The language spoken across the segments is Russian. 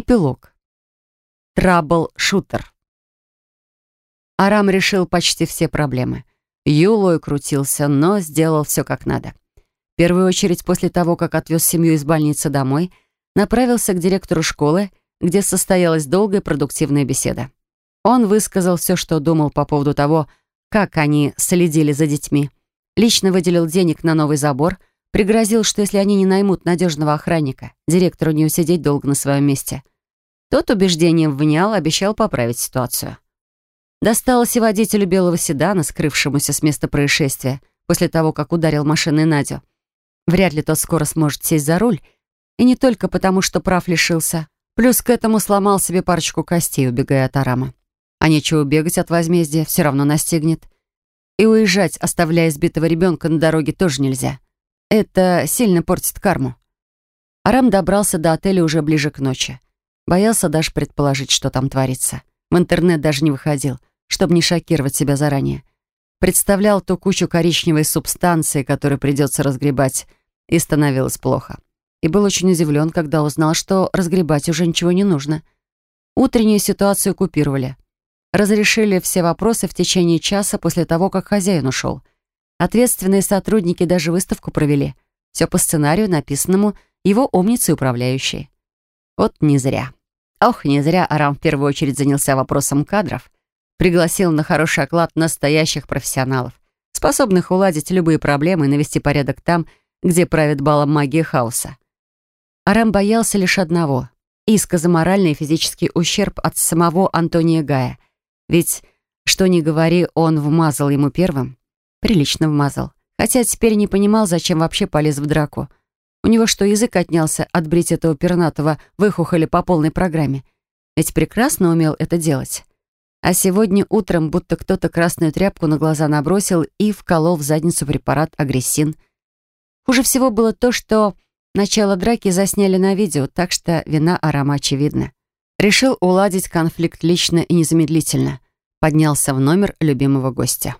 Эпилог. Трабл-шутер. Арам решил почти все проблемы. Юлой крутился, но сделал все как надо. В первую очередь, после того, как отвез семью из больницы домой, направился к директору школы, где состоялась долгая продуктивная беседа. Он высказал все, что думал по поводу того, как они следили за детьми. Лично выделил денег на новый забор, пригрозил, что если они не наймут надежного охранника, директору не усидеть долго на своем месте. Тот убеждением внял, обещал поправить ситуацию. Досталось и водителю белого седана, скрывшемуся с места происшествия, после того, как ударил машиной Надю. Вряд ли тот скоро сможет сесть за руль, и не только потому, что прав лишился. Плюс к этому сломал себе парочку костей, убегая от Арама. А нечего бегать от возмездия, все равно настигнет. И уезжать, оставляя избитого ребенка на дороге, тоже нельзя. Это сильно портит карму. Арам добрался до отеля уже ближе к ночи. Боялся даже предположить, что там творится. В интернет даже не выходил чтобы не шокировать себя заранее. Представлял ту кучу коричневой субстанции, которую придется разгребать, и становилось плохо. И был очень удивлен, когда узнал, что разгребать уже ничего не нужно. Утреннюю ситуацию купировали. Разрешили все вопросы в течение часа после того, как хозяин ушел. Ответственные сотрудники даже выставку провели. Все по сценарию, написанному его умницей управляющей. Вот не зря. Ох, не зря Арам в первую очередь занялся вопросом кадров — Пригласил на хороший оклад настоящих профессионалов, способных уладить любые проблемы и навести порядок там, где правит балом магии хаоса. Арам боялся лишь одного — иска за моральный и физический ущерб от самого Антония Гая. Ведь, что ни говори, он вмазал ему первым. Прилично вмазал. Хотя теперь не понимал, зачем вообще полез в драку. У него что, язык отнялся отбрить этого пернатого выхухоли по полной программе? Ведь прекрасно умел это делать. А сегодня утром будто кто-то красную тряпку на глаза набросил и вколол в задницу препарат агрессин. Хуже всего было то, что начало драки засняли на видео, так что вина Арама очевидна. Решил уладить конфликт лично и незамедлительно. Поднялся в номер любимого гостя.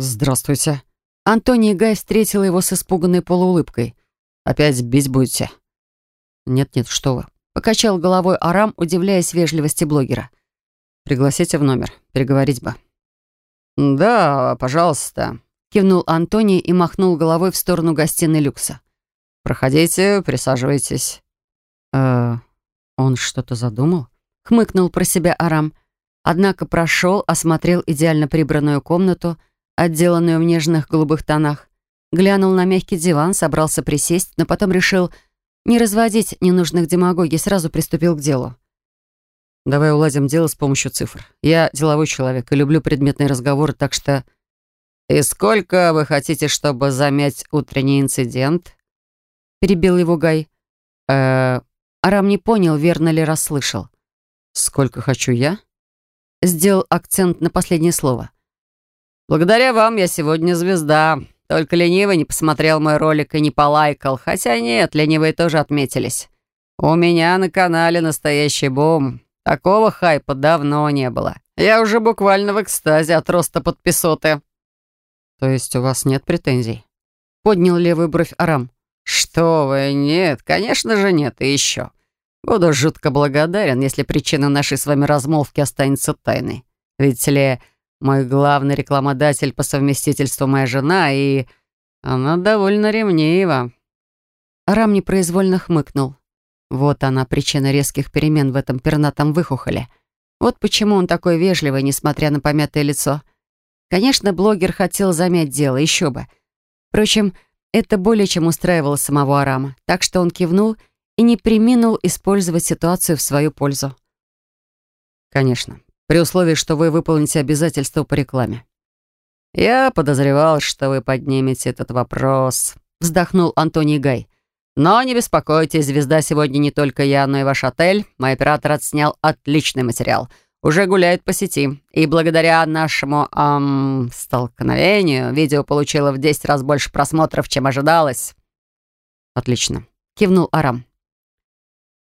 «Здравствуйте». Антоний Гай встретил его с испуганной полуулыбкой. «Опять бить будете?» «Нет-нет, что вы». Покачал головой Арам, удивляясь вежливости блогера. Пригласите в номер. Переговорить бы». «Да, пожалуйста», — кивнул Антоний и махнул головой в сторону гостиной люкса. «Проходите, присаживайтесь». «Э, он что-то задумал?» — хмыкнул про себя Арам. Однако прошел, осмотрел идеально прибранную комнату, отделанную в нежных голубых тонах, глянул на мягкий диван, собрался присесть, но потом решил не разводить ненужных демагогий, сразу приступил к делу. Давай уладим дело с помощью цифр. Я деловой человек и люблю предметные разговоры, так что... «И сколько вы хотите, чтобы замять утренний инцидент?» Перебил его Гай. э Арам не понял, верно ли расслышал. «Сколько хочу я?» Сделал акцент на последнее слово. «Благодаря вам я сегодня звезда. Только ленивый не посмотрел мой ролик и не полайкал. Хотя нет, ленивые тоже отметились. У меня на канале настоящий бум. Такого хайпа давно не было. Я уже буквально в экстазе от роста подписоты». «То есть у вас нет претензий?» Поднял левую бровь Арам. «Что вы, нет, конечно же нет, и еще. Буду жутко благодарен, если причина нашей с вами размолвки останется тайной. Видите ли, мой главный рекламодатель по совместительству моя жена, и она довольно ревнива». Арам непроизвольно хмыкнул. Вот она, причина резких перемен в этом пернатом выхухоле. Вот почему он такой вежливый, несмотря на помятое лицо. Конечно, блогер хотел замять дело, еще бы. Впрочем, это более чем устраивало самого Арама, так что он кивнул и не приминул использовать ситуацию в свою пользу. «Конечно, при условии, что вы выполните обязательства по рекламе». «Я подозревал, что вы поднимете этот вопрос», — вздохнул Антоний Гай. Но не беспокойтесь, звезда сегодня не только я, но и ваш отель. Мой оператор отснял отличный материал. Уже гуляет по сети. И благодаря нашему эм, столкновению видео получило в 10 раз больше просмотров, чем ожидалось. Отлично. Кивнул Арам.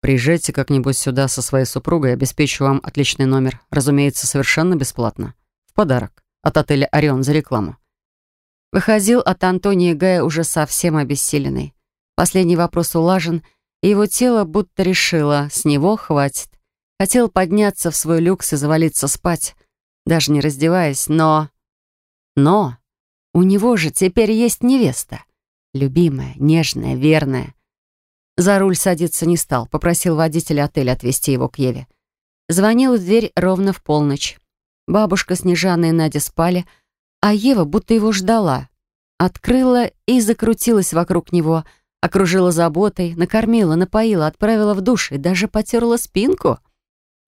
Приезжайте как-нибудь сюда со своей супругой, обеспечу вам отличный номер. Разумеется, совершенно бесплатно. В подарок. От отеля «Орион» за рекламу. Выходил от Антония Гая уже совсем обессиленный. Последний вопрос улажен, и его тело будто решило, с него хватит. Хотел подняться в свой люкс и завалиться спать, даже не раздеваясь, но... Но у него же теперь есть невеста. Любимая, нежная, верная. За руль садиться не стал, попросил водителя отеля отвезти его к Еве. Звонил в дверь ровно в полночь. Бабушка, Снежана и Надя спали, а Ева будто его ждала. Открыла и закрутилась вокруг него, окружила заботой, накормила, напоила, отправила в душ и даже потерла спинку.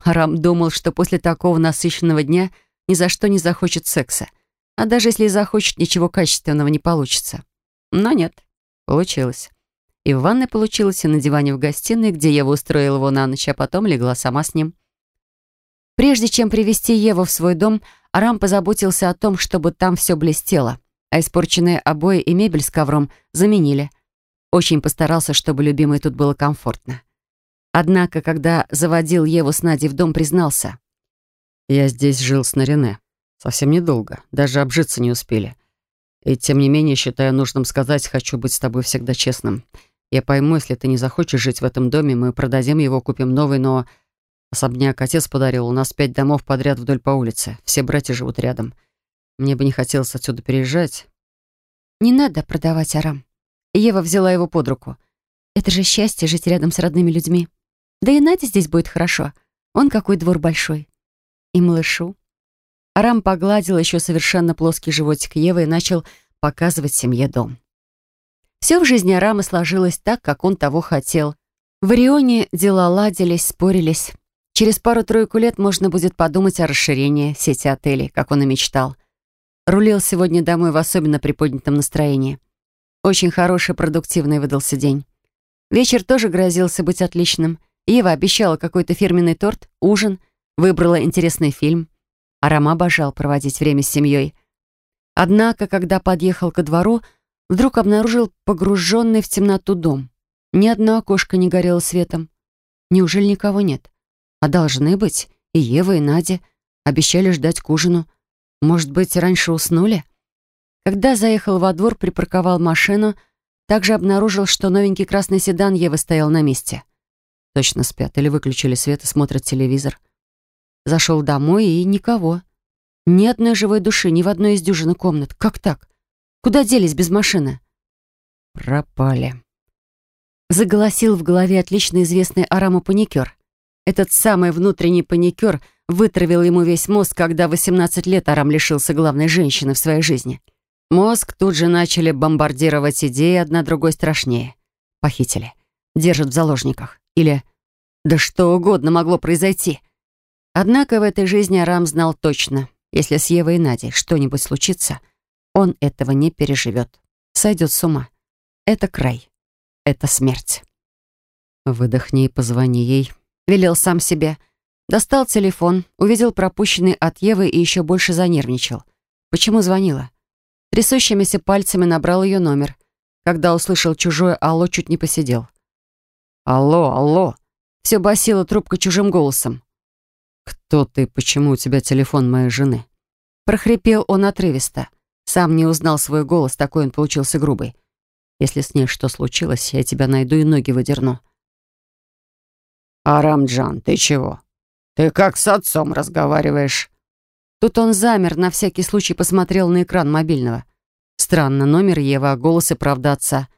Арам думал, что после такого насыщенного дня ни за что не захочет секса. А даже если и захочет, ничего качественного не получится. Но нет, получилось. И в ванной получилось, и на диване в гостиной, где Ева устроила его на ночь, а потом легла сама с ним. Прежде чем привести Еву в свой дом, Арам позаботился о том, чтобы там все блестело, а испорченные обои и мебель с ковром заменили. Очень постарался, чтобы любимой тут было комфортно. Однако, когда заводил Еву с Надей в дом, признался. «Я здесь жил с Нарине. Совсем недолго. Даже обжиться не успели. И тем не менее, считаю нужным сказать, хочу быть с тобой всегда честным. Я пойму, если ты не захочешь жить в этом доме, мы продадим его, купим новый, но Особняк отец подарил, у нас пять домов подряд вдоль по улице. Все братья живут рядом. Мне бы не хотелось отсюда переезжать. Не надо продавать Арам. Ева взяла его под руку. Это же счастье жить рядом с родными людьми. Да и Надя здесь будет хорошо. Он какой двор большой. И малышу. Арам погладил еще совершенно плоский животик Евы и начал показывать семье дом. Все в жизни Арама сложилось так, как он того хотел. В Орионе дела ладились, спорились. Через пару-тройку лет можно будет подумать о расширении сети отелей, как он и мечтал. Рулил сегодня домой в особенно приподнятом настроении. Очень хороший, продуктивный выдался день. Вечер тоже грозился быть отличным. Ева обещала какой-то фирменный торт, ужин, выбрала интересный фильм. Арама обожал проводить время с семьей. Однако, когда подъехал ко двору, вдруг обнаружил погруженный в темноту дом. Ни одно окошко не горело светом. Неужели никого нет? А должны быть. И Ева, и Надя. Обещали ждать к ужину. Может быть, раньше уснули? Когда заехал во двор, припарковал машину, также обнаружил, что новенький красный седан Евы стоял на месте. Точно спят или выключили свет и смотрят телевизор. Зашел домой и никого. Ни одной живой души, ни в одной из дюжины комнат. Как так? Куда делись без машины? Пропали. Заголосил в голове отлично известный Араму паникер. Этот самый внутренний паникер вытравил ему весь мозг, когда 18 лет Арам лишился главной женщины в своей жизни. Мозг тут же начали бомбардировать идеи одна другой страшнее. Похитили. Держат в заложниках. Или... Да что угодно могло произойти. Однако в этой жизни Арам знал точно, если с Евой и Надей что-нибудь случится, он этого не переживет. Сойдет с ума. Это край. Это смерть. Выдохни и позвони ей, велел сам себе. Достал телефон, увидел пропущенный от Евы и еще больше занервничал. Почему звонила? Трясущимися пальцами набрал ее номер. Когда услышал чужое «Алло», чуть не посидел. «Алло, алло!» Все басило трубка чужим голосом. «Кто ты? Почему у тебя телефон моей жены?» Прохрипел он отрывисто. Сам не узнал свой голос, такой он получился грубый. «Если с ней что случилось, я тебя найду и ноги выдерну». «Арамджан, ты чего? Ты как с отцом разговариваешь?» Тут он замер, на всякий случай посмотрел на экран мобильного. Странно, номер Ева, а голос и правда отца.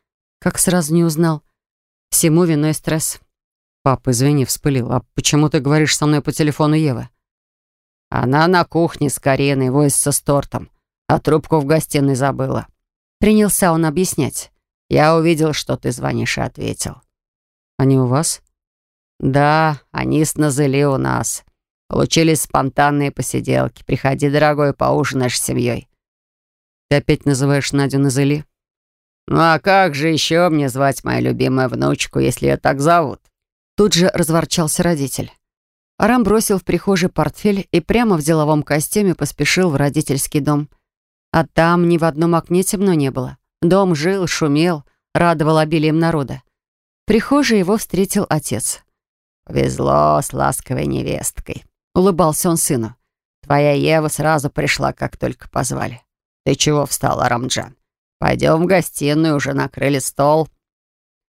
Как сразу не узнал. Всему виной стресс. «Пап, извини, вспылил. А почему ты говоришь со мной по телефону Евы?» «Она на кухне с Кариной возится с тортом, а трубку в гостиной забыла». Принялся он объяснять. «Я увидел, что ты звонишь и ответил». «Они у вас?» «Да, они с Назели у нас. Получились спонтанные посиделки. Приходи, дорогой, поужинаешь с семьей». «Ты опять называешь Надю Назели?» «Ну а как же еще мне звать мою любимую внучку, если ее так зовут?» Тут же разворчался родитель. Арам бросил в прихожей портфель и прямо в деловом костюме поспешил в родительский дом. А там ни в одном окне темно не было. Дом жил, шумел, радовал обилием народа. В его встретил отец. «Повезло с ласковой невесткой», — улыбался он сыну. «Твоя Ева сразу пришла, как только позвали. Ты чего встал, Арамджан? Пойдем в гостиную, уже накрыли стол».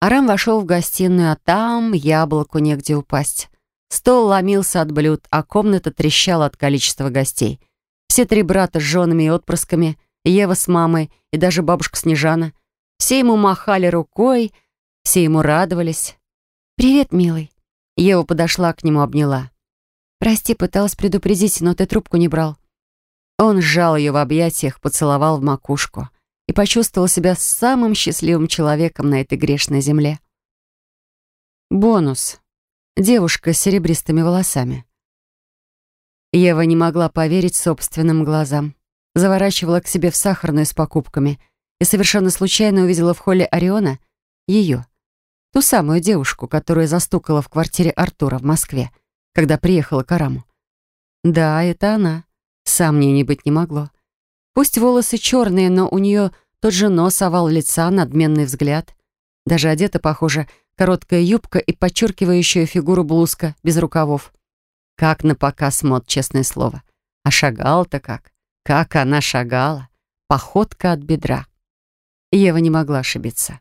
Арам вошел в гостиную, а там яблоку негде упасть. Стол ломился от блюд, а комната трещала от количества гостей. Все три брата с женами и отпрысками, Ева с мамой и даже бабушка Снежана. Все ему махали рукой, все ему радовались. «Привет, милый». Ева подошла к нему, обняла. «Прости, пыталась предупредить, но ты трубку не брал». Он сжал ее в объятиях, поцеловал в макушку и почувствовал себя самым счастливым человеком на этой грешной земле. Бонус. Девушка с серебристыми волосами. Ева не могла поверить собственным глазам. Заворачивала к себе в сахарную с покупками и совершенно случайно увидела в холле Ориона ее, ту самую девушку, которую застукала в квартире Артура в Москве, когда приехала к Араму. Да, это она. Сомнений быть не могло. Пусть волосы черные, но у нее тот же нос, овал лица, надменный взгляд. Даже одета, похоже, короткая юбка и подчеркивающая фигуру блузка без рукавов. Как на показ мод, честное слово. А шагал-то как. Как она шагала. Походка от бедра. Ева не могла ошибиться.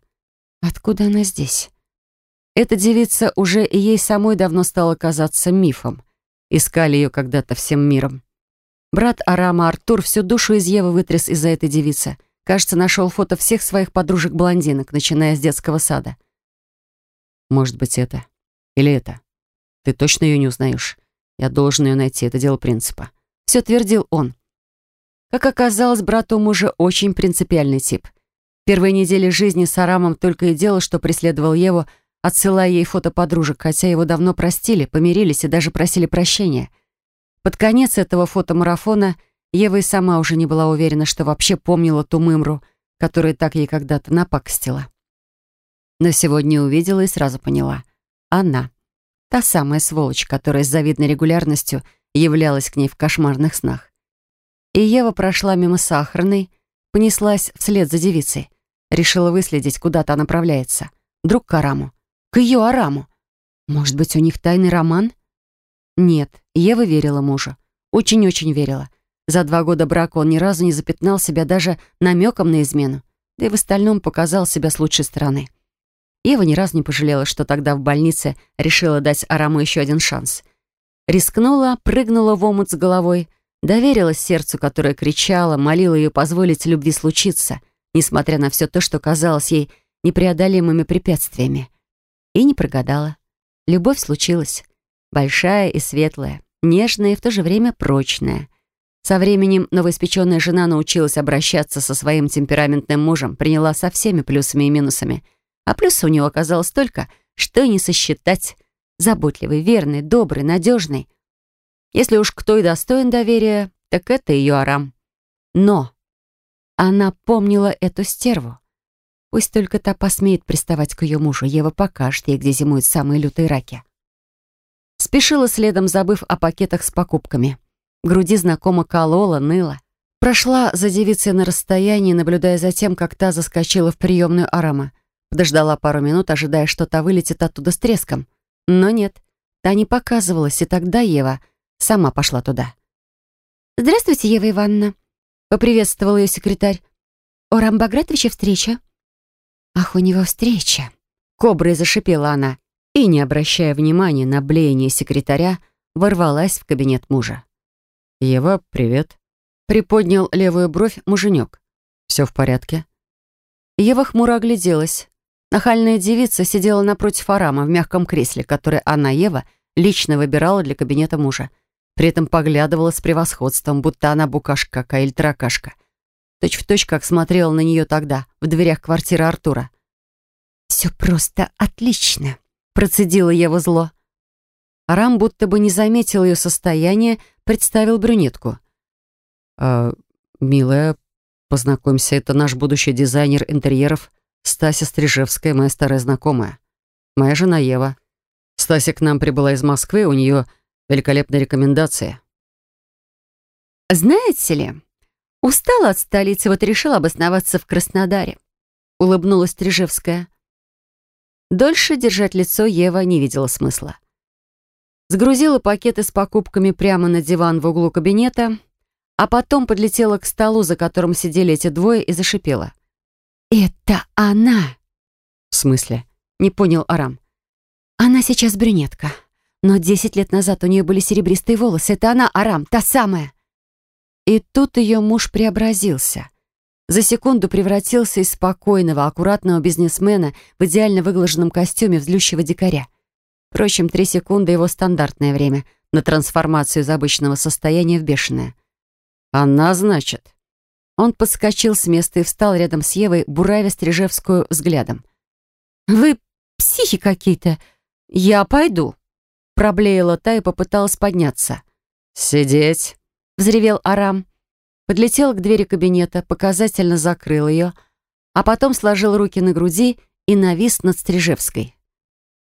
Откуда она здесь? Эта девица уже и ей самой давно стала казаться мифом. Искали ее когда-то всем миром. Брат Арама Артур всю душу из Евы вытряс из-за этой девицы. Кажется, нашел фото всех своих подружек-блондинок, начиная с детского сада. Может быть, это. Или это. Ты точно ее не узнаешь? Я должен ее найти, это дело принципа. Все твердил он. Как оказалось, брат у мужа очень принципиальный тип. Первые недели жизни с Арамом только и делал, что преследовал Еву, отсылая ей фото подружек, хотя его давно простили, помирились и даже просили прощения — под конец этого фотомарафона Ева и сама уже не была уверена, что вообще помнила ту мымру, которая так ей когда-то напакостила. Но сегодня увидела и сразу поняла. Она. Та самая сволочь, которая с завидной регулярностью являлась к ней в кошмарных снах. И Ева прошла мимо сахарной, понеслась вслед за девицей. Решила выследить, куда-то направляется. Вдруг к Араму. К ее Араму. Может быть, у них тайный роман? Нет, Ева верила мужу. Очень-очень верила. За два года брака он ни разу не запятнал себя даже намеком на измену. Да и в остальном показал себя с лучшей стороны. Ева ни разу не пожалела, что тогда в больнице решила дать Араму еще один шанс. Рискнула, прыгнула в омут с головой, доверилась сердцу, которое кричало, молила ее позволить любви случиться, несмотря на все то, что казалось ей непреодолимыми препятствиями. И не прогадала. Любовь случилась. Большая и светлая, нежная и в то же время прочная. Со временем новоиспеченная жена научилась обращаться со своим темпераментным мужем, приняла со всеми плюсами и минусами. А плюсов у него оказалось столько, что и не сосчитать. Заботливый, верный, добрый, надежный. Если уж кто и достоин доверия, так это ее Арам. Но она помнила эту стерву. Пусть только та посмеет приставать к ее мужу, Ева покажет ей, где зимуют самые лютые раки. Спешила следом, забыв о пакетах с покупками. груди знакомо колола, ныла. Прошла за девицей на расстоянии, наблюдая за тем, как та заскочила в приемную Арама. Подождала пару минут, ожидая, что та вылетит оттуда с треском. Но нет, та не показывалась, и тогда Ева сама пошла туда. «Здравствуйте, Ева Ивановна», — поприветствовал ее секретарь. «У Рамбагратовича встреча». «Ах, у него встреча», — коброй зашипела она и, не обращая внимания на блеяние секретаря, ворвалась в кабинет мужа. «Ева, привет», — приподнял левую бровь муженек. «Все в порядке?» Ева хмуро огляделась. Нахальная девица сидела напротив Арама в мягком кресле, которое она, Ева, лично выбирала для кабинета мужа. При этом поглядывала с превосходством, будто она букашка какая или таракашка. Точь в точь, как смотрела на нее тогда, в дверях квартиры Артура. «Все просто отлично», Процедила Ева зло. Рам будто бы не заметил ее состояние, представил брюнетку. «А, «Милая, познакомься, это наш будущий дизайнер интерьеров Стася Стрижевская, моя старая знакомая. Моя жена Ева. Стася к нам прибыла из Москвы, у нее великолепные рекомендации». «Знаете ли, устала от столицы, вот решила обосноваться в Краснодаре», улыбнулась Стрижевская. Дольше держать лицо Ева не видела смысла. Сгрузила пакеты с покупками прямо на диван в углу кабинета, а потом подлетела к столу, за которым сидели эти двое, и зашипела. «Это она!» «В смысле?» — Не понял Арам. Она сейчас брюнетка. Но десять лет назад у нее были серебристые волосы. Это она, Арам, та самая. И тут ее муж преобразился. За секунду превратился из спокойного, аккуратного бизнесмена в идеально выглаженном костюме взлющего дикаря. Впрочем, три секунды — его стандартное время на трансформацию из обычного состояния в бешеное. «Она, значит?» Он подскочил с места и встал рядом с Евой, буравя Стрижевскую взглядом. «Вы психи какие-то. Я пойду», — проблеяла та и попыталась подняться. «Сидеть», — взревел Арам. Подлетел к двери кабинета, показательно закрыл ее, а потом сложил руки на груди и навис над Стрижевской.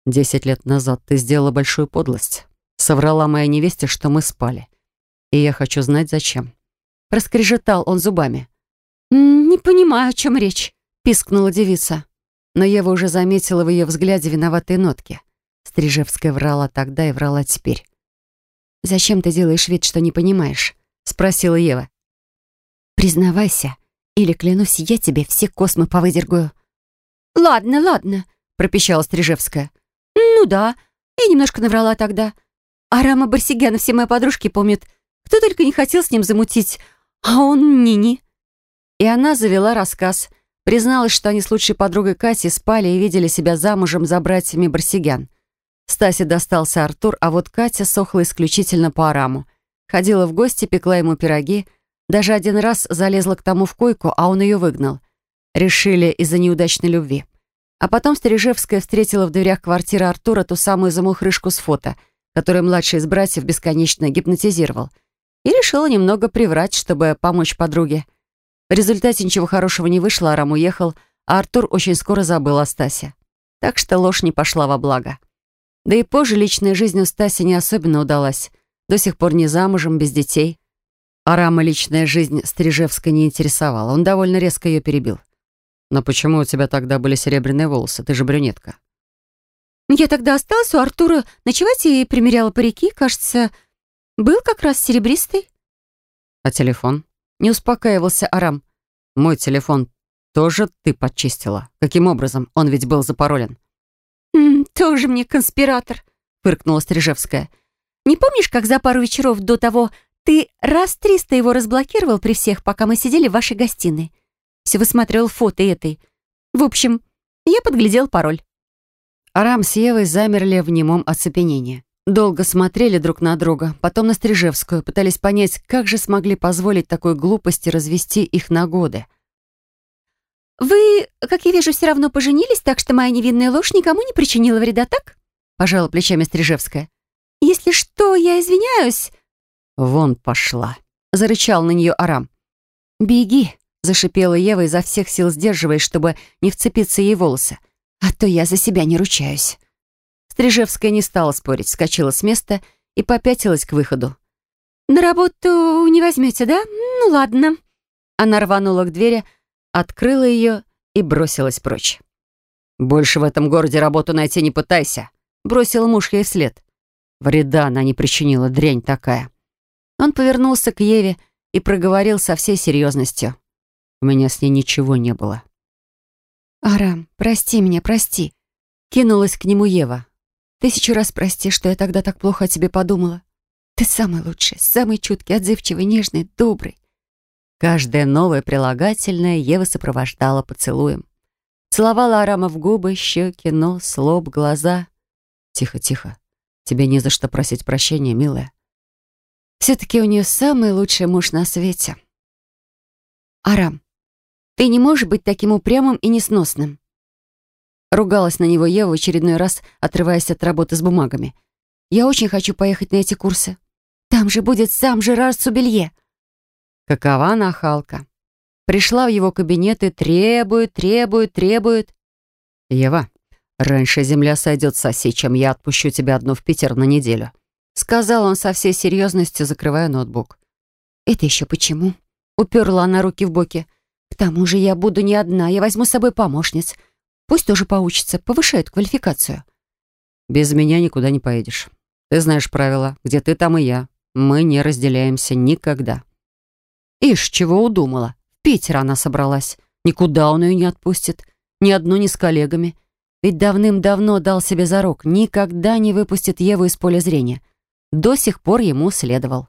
«Десять лет назад ты сделала большую подлость. Соврала моя невесте, что мы спали. И я хочу знать, зачем». Проскрежетал он зубами. «Не понимаю, о чем речь», — пискнула девица. Но Ева уже заметила в ее взгляде виноватые нотки. Стрижевская врала тогда и врала теперь. «Зачем ты делаешь вид, что не понимаешь?» — спросила Ева. «Признавайся, или, клянусь, я тебе все космы повыдергаю». «Ладно, ладно», — пропищала Стрижевская. «Ну да, я немножко наврала тогда. А Рама Барсигяна все мои подружки помнят. Кто только не хотел с ним замутить, а он ни-ни». И она завела рассказ. Призналась, что они с лучшей подругой Катей спали и видели себя замужем за братьями Барсигян. Стасе достался Артур, а вот Катя сохла исключительно по Араму. Ходила в гости, пекла ему пироги. Даже один раз залезла к тому в койку, а он ее выгнал. Решили из-за неудачной любви. А потом Стрижевская встретила в дверях квартиры Артура ту самую замухрышку с фото, которую младший из братьев бесконечно гипнотизировал. И решила немного приврать, чтобы помочь подруге. В результате ничего хорошего не вышло, Арам уехал, а Артур очень скоро забыл о Стасе. Так что ложь не пошла во благо. Да и позже личная жизнь у Стаси не особенно удалась. До сих пор не замужем, без детей. Арама личная жизнь Стрижевской не интересовала. Он довольно резко ее перебил. «Но почему у тебя тогда были серебряные волосы? Ты же брюнетка». «Я тогда осталась у Артура ночевать и примеряла парики. Кажется, был как раз серебристый». «А телефон?» Не успокаивался Арам. «Мой телефон тоже ты подчистила? Каким образом? Он ведь был запаролен». «Тоже мне конспиратор», — фыркнула Стрижевская. «Не помнишь, как за пару вечеров до того ты раз триста его разблокировал при всех, пока мы сидели в вашей гостиной? Все высматривал фото этой. В общем, я подглядел пароль». Арам с Евой замерли в немом оцепенении. Долго смотрели друг на друга, потом на Стрижевскую, пытались понять, как же смогли позволить такой глупости развести их на годы. «Вы, как я вижу, все равно поженились, так что моя невинная ложь никому не причинила вреда, так?» Пожала плечами Стрижевская. «Если что, я извиняюсь». «Вон пошла», — зарычал на нее Арам. «Беги», — зашипела Ева изо всех сил сдерживаясь, чтобы не вцепиться ей волосы. «А то я за себя не ручаюсь». Стрижевская не стала спорить, скочила с места и попятилась к выходу. «На работу не возьмете, да? Ну ладно». Она рванула к двери, открыла ее и бросилась прочь. «Больше в этом городе работу найти не пытайся», — бросил муж ей вслед. Вреда она не причинила, дрянь такая. Он повернулся к Еве и проговорил со всей серьезностью. У меня с ней ничего не было. «Арам, прости меня, прости», — кинулась к нему Ева. «Тысячу раз прости, что я тогда так плохо о тебе подумала. Ты самый лучший, самый чуткий, отзывчивый, нежный, добрый. Каждое новое прилагательное Ева сопровождала поцелуем. Целовала Арама в губы, щеки, нос, лоб, глаза. «Тихо, тихо. Тебе не за что просить прощения, милая. Все-таки у нее самый лучший муж на свете». «Арам, ты не можешь быть таким упрямым и несносным». Ругалась на него Ева в очередной раз, отрываясь от работы с бумагами. «Я очень хочу поехать на эти курсы. Там же будет сам Жерар Субелье». Какова нахалка. Пришла в его кабинет и требует, требует, требует. «Ева, раньше земля сойдет с оси, чем я отпущу тебя одну в Питер на неделю», сказал он со всей серьезностью, закрывая ноутбук. «Это еще почему?» Уперла она руки в боки. «К тому же я буду не одна, я возьму с собой помощниц. Пусть тоже поучатся, повышают квалификацию». «Без меня никуда не поедешь. Ты знаешь правила. Где ты, там и я. Мы не разделяемся никогда». Ишь, чего удумала. В Питер она собралась. Никуда он ее не отпустит. Ни одну, ни с коллегами. Ведь давным-давно дал себе зарок, никогда не выпустит Еву из поля зрения. До сих пор ему следовал.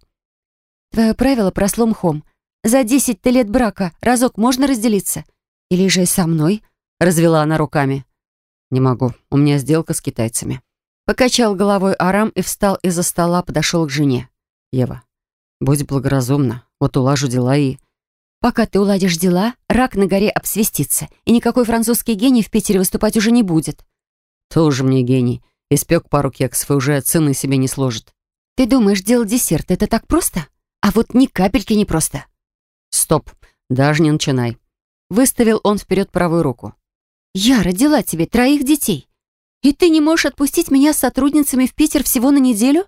«Твое правило просло мхом. За десять лет брака разок можно разделиться? Или же со мной?» — развела она руками. «Не могу. У меня сделка с китайцами». Покачал головой Арам и встал из-за стола, подошел к жене. «Ева, будь благоразумна. Вот улажу дела и...» «Пока ты уладишь дела, рак на горе обсвестится, и никакой французский гений в Питере выступать уже не будет». «Тоже мне гений. Испек пару кексов и уже цены себе не сложит». «Ты думаешь, делать десерт — это так просто? А вот ни капельки не просто». «Стоп. Даже не начинай». Выставил он вперед правую руку. «Я родила тебе троих детей. И ты не можешь отпустить меня с сотрудницами в Питер всего на неделю?»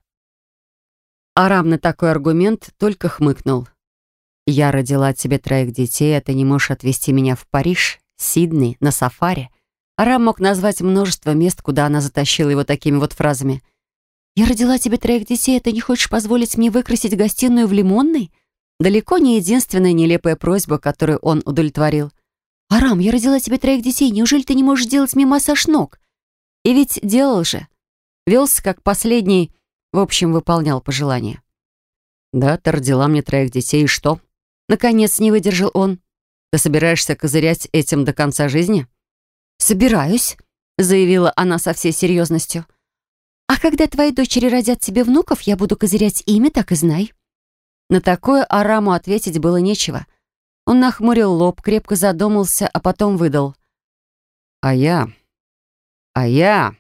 Арам на такой аргумент только хмыкнул. «Я родила тебе троих детей, а ты не можешь отвезти меня в Париж, Сидней, на сафари». Арам мог назвать множество мест, куда она затащила его такими вот фразами. «Я родила тебе троих детей, а ты не хочешь позволить мне выкрасить гостиную в лимонной?» Далеко не единственная нелепая просьба, которую он удовлетворил. «Арам, я родила тебе троих детей, неужели ты не можешь делать мне массаж ног?» И ведь делал же. Велся как последний, в общем, выполнял пожелания. «Да, ты родила мне троих детей, и что?» Наконец не выдержал он. «Ты собираешься козырять этим до конца жизни?» «Собираюсь», — заявила она со всей серьезностью. «А когда твои дочери родят тебе внуков, я буду козырять ими, так и знай». На такое Араму ответить было нечего. Он нахмурил лоб, крепко задумался, а потом выдал. «А я а я...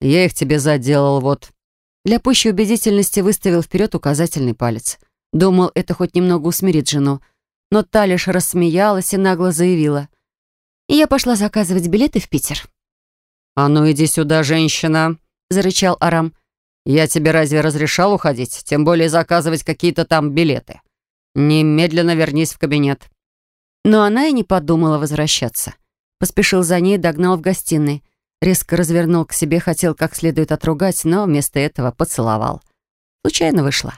Я их тебе заделал, вот. Для пущей убедительности выставил вперед указательный палец. Думал, это хоть немного усмирит жену. Но та лишь рассмеялась и нагло заявила. Я пошла заказывать билеты в Питер. «А ну иди сюда, женщина!» — зарычал Арам. «Я тебе разве разрешал уходить? Тем более заказывать какие-то там билеты. Немедленно вернись в кабинет». Но она и не подумала возвращаться. Поспешил за ней, догнал в гостиной. Резко развернул к себе, хотел как следует отругать, но вместо этого поцеловал. Случайно вышло.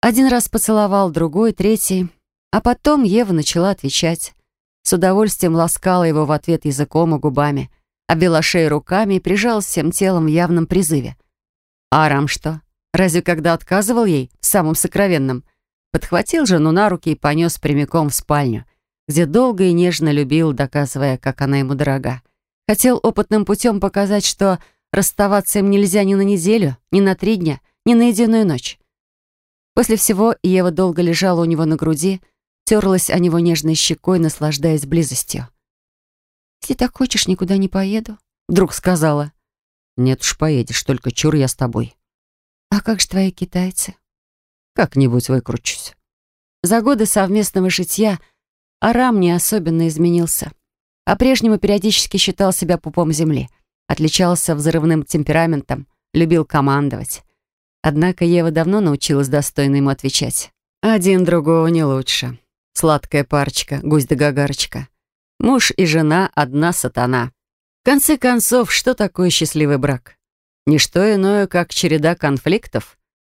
Один раз поцеловал, другой, третий. А потом Ева начала отвечать. С удовольствием ласкала его в ответ языком и губами, обвела шею руками и прижалась всем телом в явном призыве. А Арам что? Разве когда отказывал ей в самом сокровенном? Подхватил жену на руки и понес прямиком в спальню, где долго и нежно любил, доказывая, как она ему дорога. Хотел опытным путем показать, что расставаться им нельзя ни на неделю, ни на три дня, ни на единую ночь. После всего Ева долго лежала у него на груди, терлась о него нежной щекой, наслаждаясь близостью. «Если так хочешь, никуда не поеду», — вдруг сказала. «Нет уж, поедешь, только чур я с тобой». «А как же твои китайцы?» «Как-нибудь выкручусь». За годы совместного житья Арам не особенно изменился. По-прежнему периодически считал себя пупом земли, отличался взрывным темпераментом, любил командовать. Однако Ева давно научилась достойно ему отвечать. Один другого не лучше. Сладкая парочка, гусь да гагарочка. Муж и жена — одна сатана. В конце концов, что такое счастливый брак? Ничто иное, как череда конфликтов,